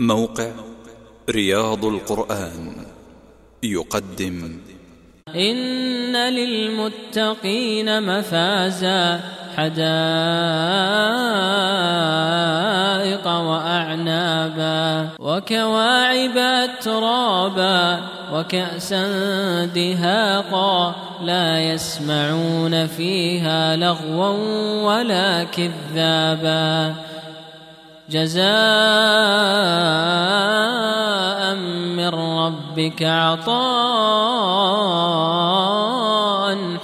موقع رياض القرآن يقدم. إن للمتقين مفازا حدائق وأعنابا وكواعب أترابا وكأسا دهاقا لا يسمعون فيها لغوا ولا كذابا. جزاء من ربك عطاء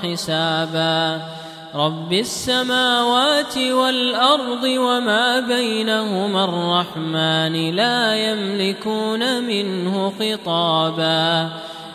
حسابا. رب السماوات والأرض وما بينهما الرحمن لا يملكون منه خطابا.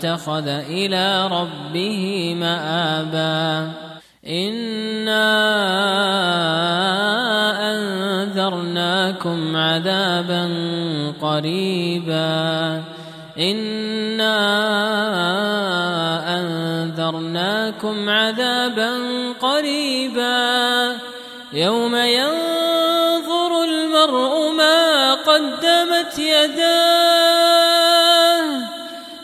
اتخذ إلى ربه مآبا. إنا أنذرناكم عذابا قريبا. إنا أنذرناكم عذابا قريبا. يوم ينظر المرء ما قدمت يداه